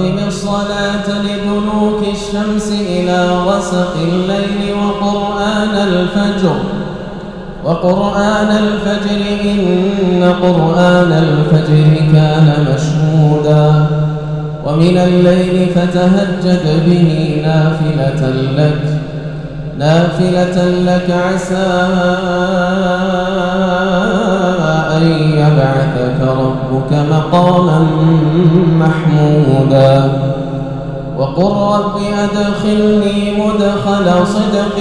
أقم الصلاة لدلوك الشمس إلى غسق الليل وقرآن الفجر. وقرآن الفجر إن قرآن الفجر كان مشهودا. ومن الليل فتهجد به نافلة لك. نافلة لك عسى وقل رب أدخلني مدخل صدق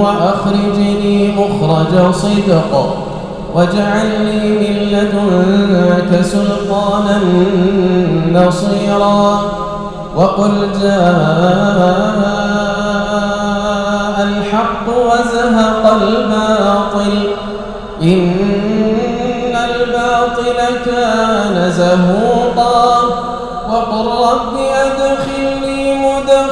وأخرجني مخرج صدق واجعلني من لدنك سلطانا نصيرا وقل جاء الحق وزهق الباطل إن الباطل كان زهوقا وقل رب أدخلني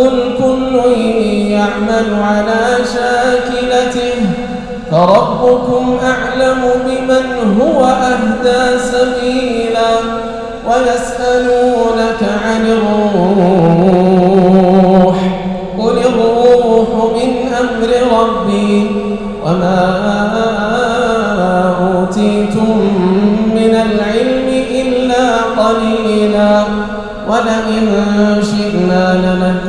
قل كل يعمل على شاكلته فربكم أعلم بمن هو أهدى سبيلا ويسألونك عن الروح